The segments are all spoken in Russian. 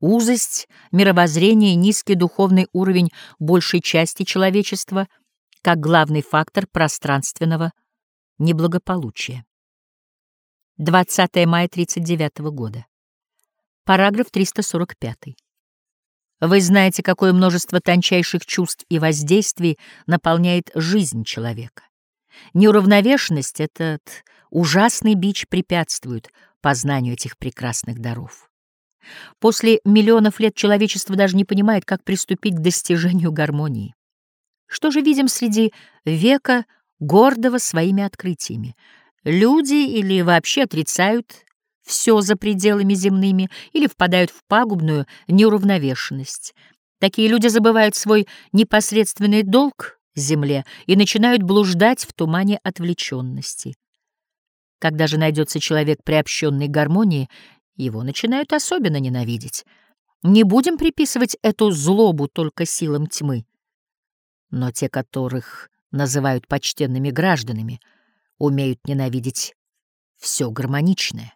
узость мировоззрения и низкий духовный уровень большей части человечества как главный фактор пространственного неблагополучия. 20 мая 39 года. Параграф 345. Вы знаете, какое множество тончайших чувств и воздействий наполняет жизнь человека. Неуравновешенность, этот ужасный бич препятствует познанию этих прекрасных даров. После миллионов лет человечество даже не понимает, как приступить к достижению гармонии. Что же видим среди века, гордого своими открытиями? Люди или вообще отрицают все за пределами земными или впадают в пагубную неуравновешенность. Такие люди забывают свой непосредственный долг земле и начинают блуждать в тумане отвлеченности. Когда же найдется человек приобщенный к гармонии, его начинают особенно ненавидеть. Не будем приписывать эту злобу только силам тьмы. Но те, которых называют почтенными гражданами, умеют ненавидеть все гармоничное.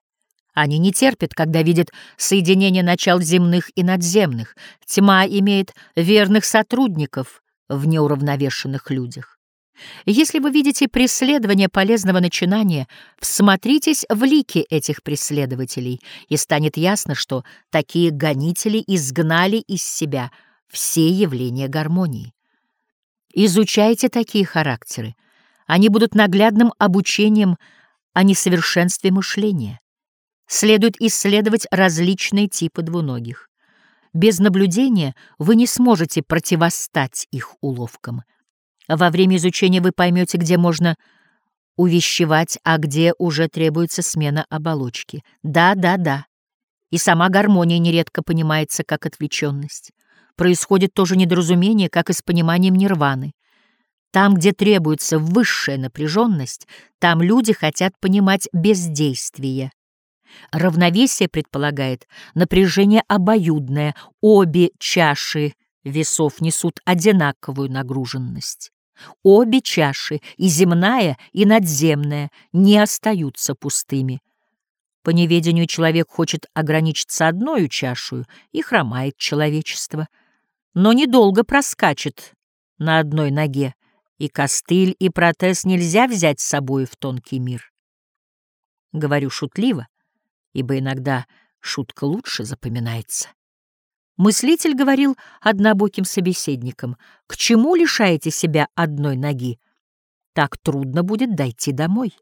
Они не терпят, когда видят соединение начал земных и надземных. Тьма имеет верных сотрудников в неуравновешенных людях. Если вы видите преследование полезного начинания, всмотритесь в лики этих преследователей, и станет ясно, что такие гонители изгнали из себя все явления гармонии. Изучайте такие характеры. Они будут наглядным обучением о несовершенстве мышления. Следует исследовать различные типы двуногих. Без наблюдения вы не сможете противостать их уловкам. Во время изучения вы поймете, где можно увещевать, а где уже требуется смена оболочки. Да, да, да. И сама гармония нередко понимается как отвлеченность. Происходит тоже недоразумение, как и с пониманием нирваны. Там, где требуется высшая напряженность, там люди хотят понимать бездействие. Равновесие предполагает напряжение обоюдное, обе чаши весов несут одинаковую нагруженность. Обе чаши, и земная, и надземная, не остаются пустыми. По неведению человек хочет ограничиться одной чашей и хромает человечество, но недолго проскачет на одной ноге, и костыль, и протез нельзя взять с собой в тонкий мир. Говорю шутливо, ибо иногда шутка лучше запоминается. Мыслитель говорил однобоким собеседникам, «К чему лишаете себя одной ноги? Так трудно будет дойти домой».